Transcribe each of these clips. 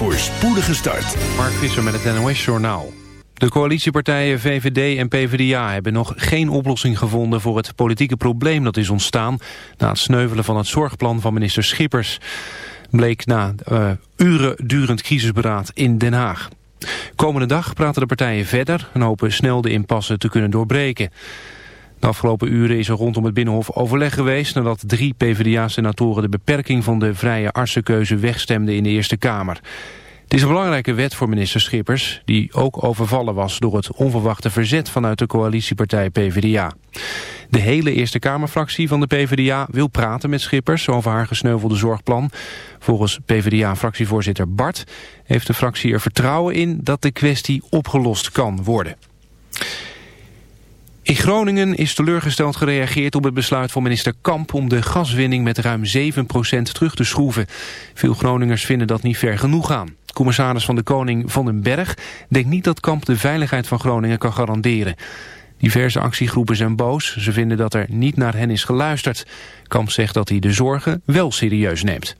voor spoedige start. Mark Visser met het NOS Journaal. De coalitiepartijen VVD en PvdA hebben nog geen oplossing gevonden voor het politieke probleem dat is ontstaan na het sneuvelen van het zorgplan van minister Schippers. Bleek na uh, uren durend crisisberaad in Den Haag. Komende dag praten de partijen verder en hopen snel de impasse te kunnen doorbreken. De afgelopen uren is er rondom het Binnenhof overleg geweest... nadat drie PvdA-senatoren de beperking van de vrije artsenkeuze wegstemden in de Eerste Kamer. Het is een belangrijke wet voor minister Schippers... die ook overvallen was door het onverwachte verzet vanuit de coalitiepartij PvdA. De hele Eerste Kamerfractie van de PvdA wil praten met Schippers... over haar gesneuvelde zorgplan. Volgens PvdA-fractievoorzitter Bart heeft de fractie er vertrouwen in... dat de kwestie opgelost kan worden. In Groningen is teleurgesteld gereageerd op het besluit van minister Kamp om de gaswinning met ruim 7% terug te schroeven. Veel Groningers vinden dat niet ver genoeg gaan. Commissaris van de Koning van den Berg denkt niet dat Kamp de veiligheid van Groningen kan garanderen. Diverse actiegroepen zijn boos. Ze vinden dat er niet naar hen is geluisterd. Kamp zegt dat hij de zorgen wel serieus neemt.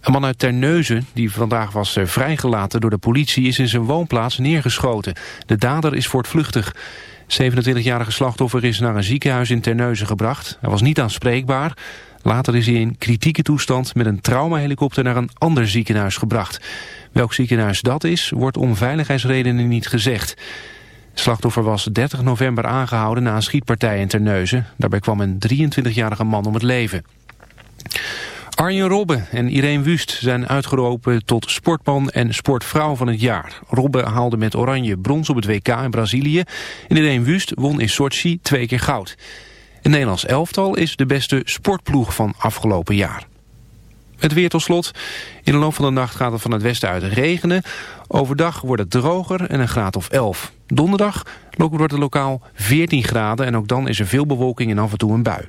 Een man uit Terneuzen, die vandaag was eh, vrijgelaten door de politie, is in zijn woonplaats neergeschoten. De dader is voortvluchtig. 27-jarige slachtoffer is naar een ziekenhuis in Terneuzen gebracht. Hij was niet aanspreekbaar. Later is hij in kritieke toestand met een traumahelikopter naar een ander ziekenhuis gebracht. Welk ziekenhuis dat is, wordt om veiligheidsredenen niet gezegd. Slachtoffer was 30 november aangehouden na een schietpartij in Terneuzen. Daarbij kwam een 23-jarige man om het leven. Arjen Robben en Irene Wust zijn uitgeroepen tot sportman en sportvrouw van het jaar. Robben haalde met oranje brons op het WK in Brazilië. En Irene Wust won in Sochi twee keer goud. Het Nederlands elftal is de beste sportploeg van afgelopen jaar. Het weer tot slot. In de loop van de nacht gaat het van het westen uit regenen. Overdag wordt het droger en een graad of 11. Donderdag wordt het lokaal 14 graden en ook dan is er veel bewolking en af en toe een bui.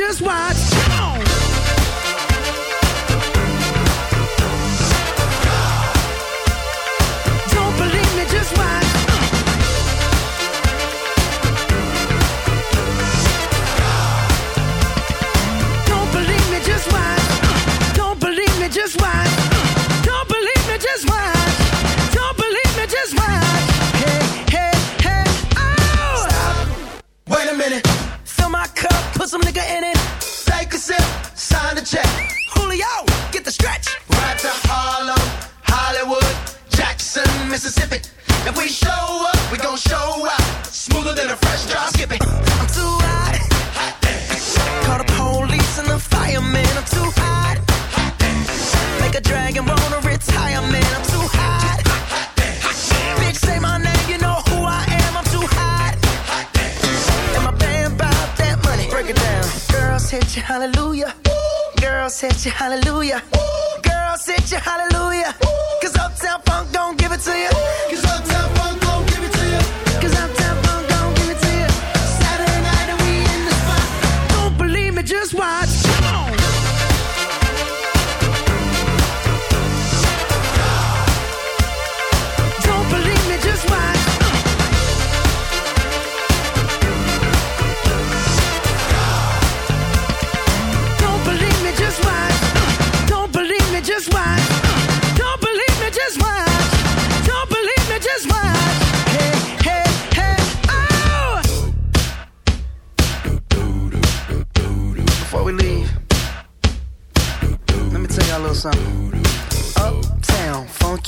Just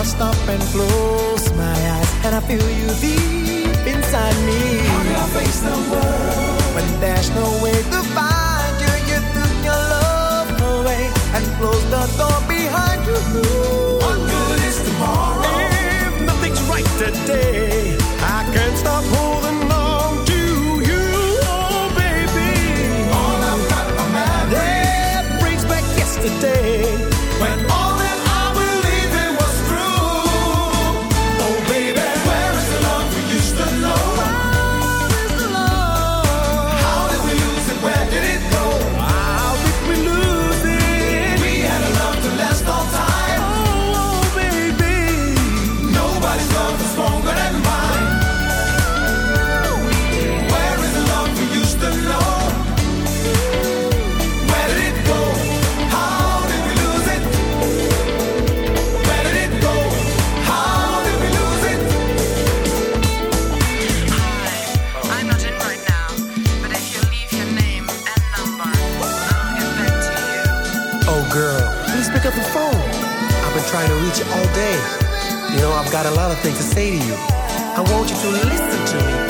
I'll stop and close my eyes and I feel you deep day. You know, I've got a lot of things to say to you. I want you to listen to me.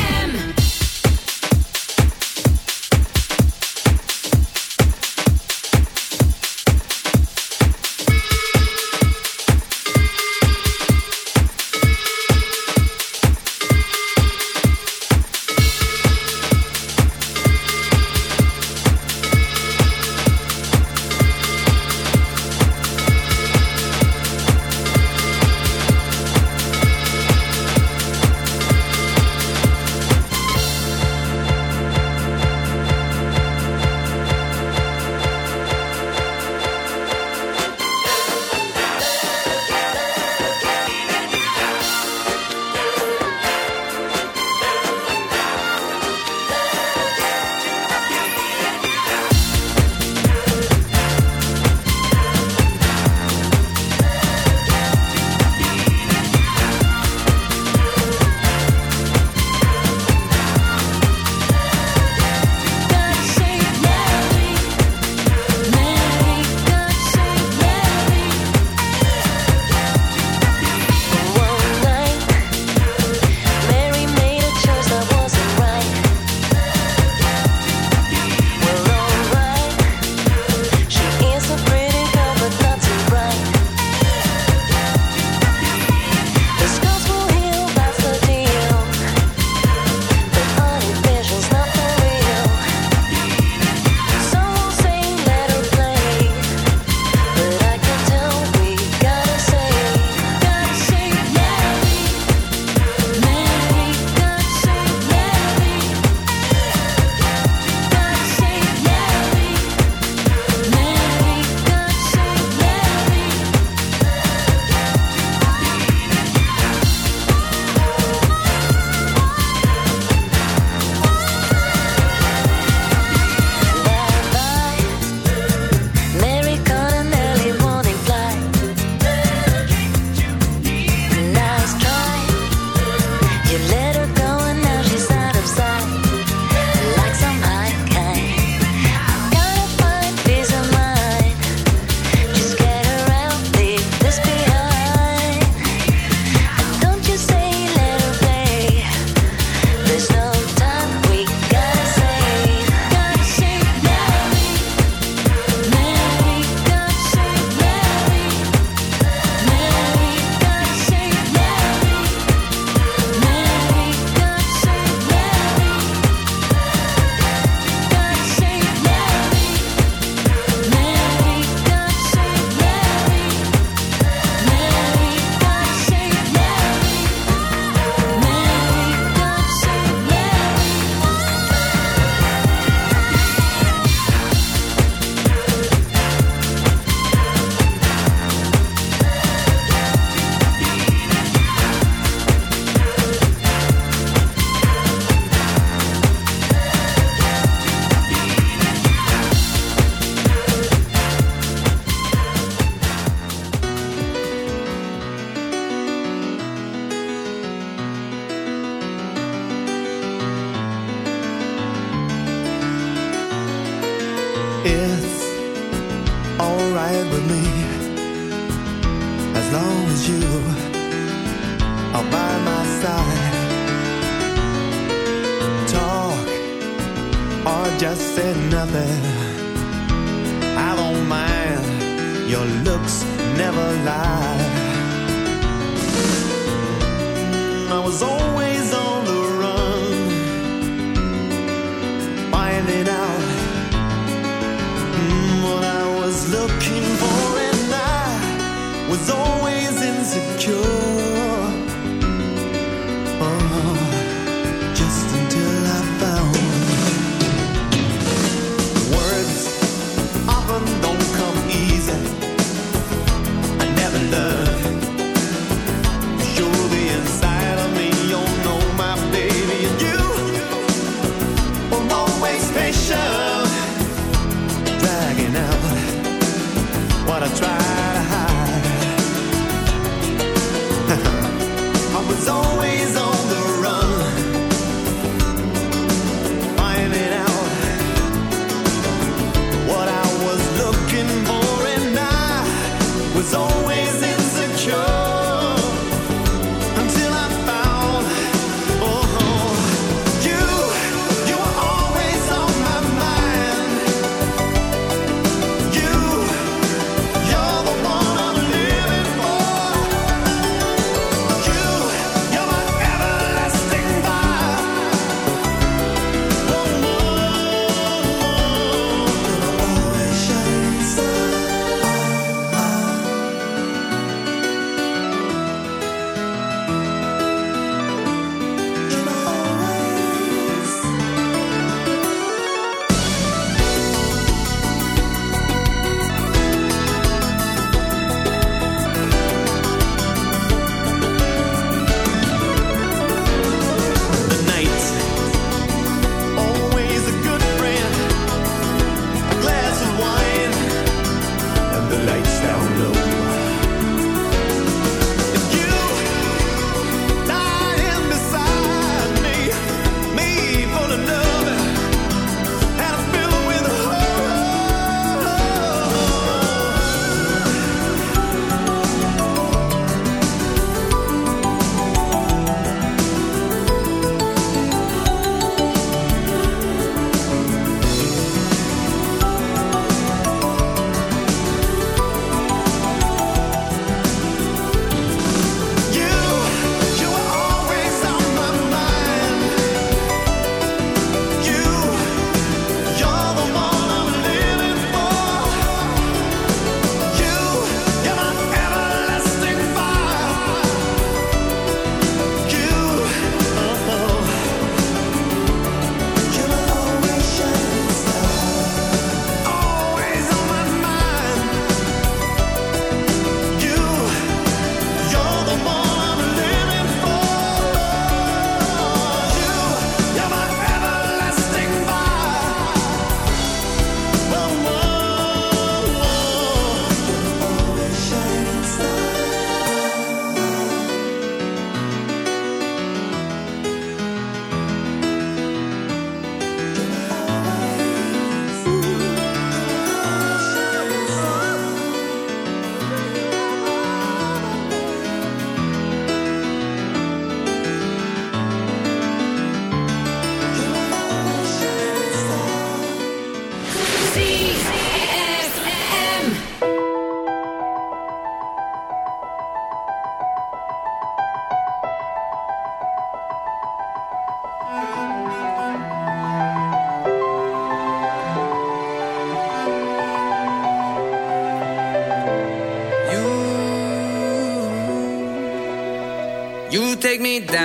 take me down,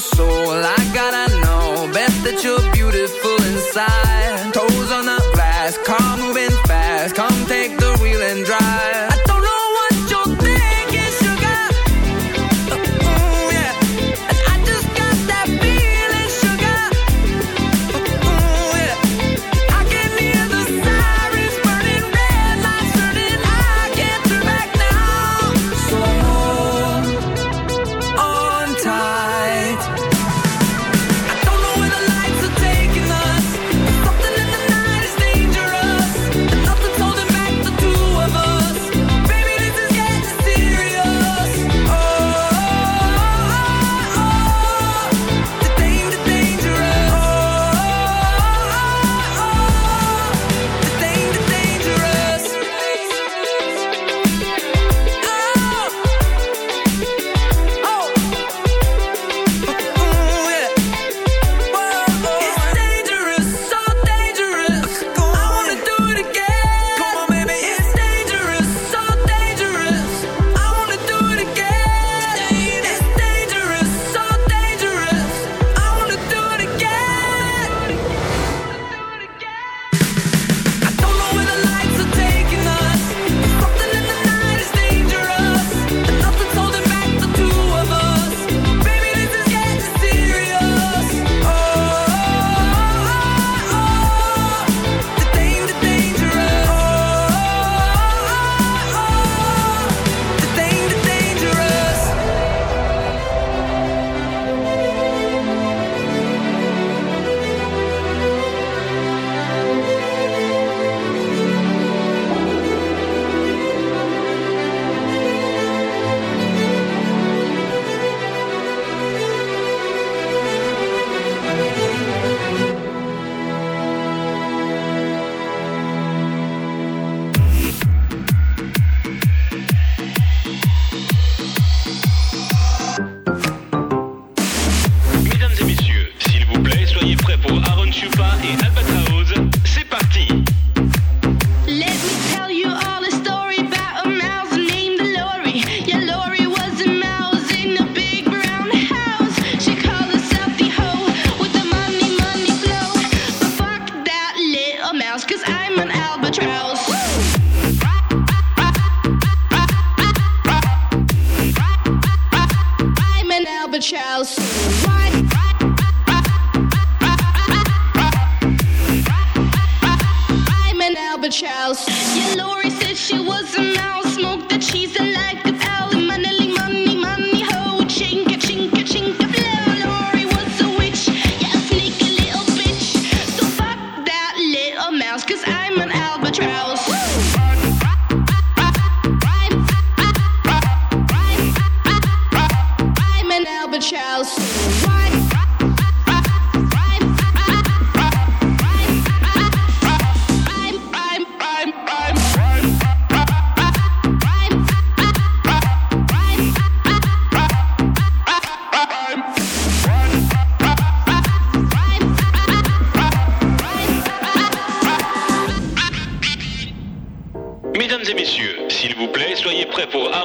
soul. I gotta know. Bet that you're beautiful inside.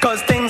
Cause things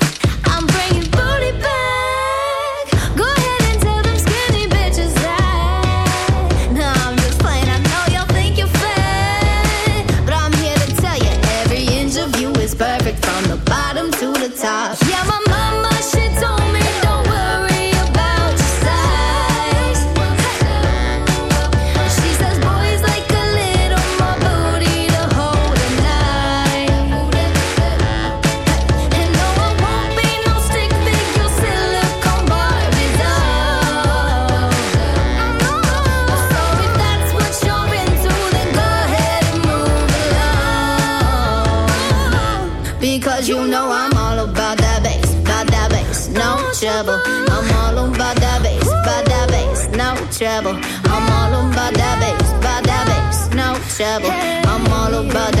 I'm all about that.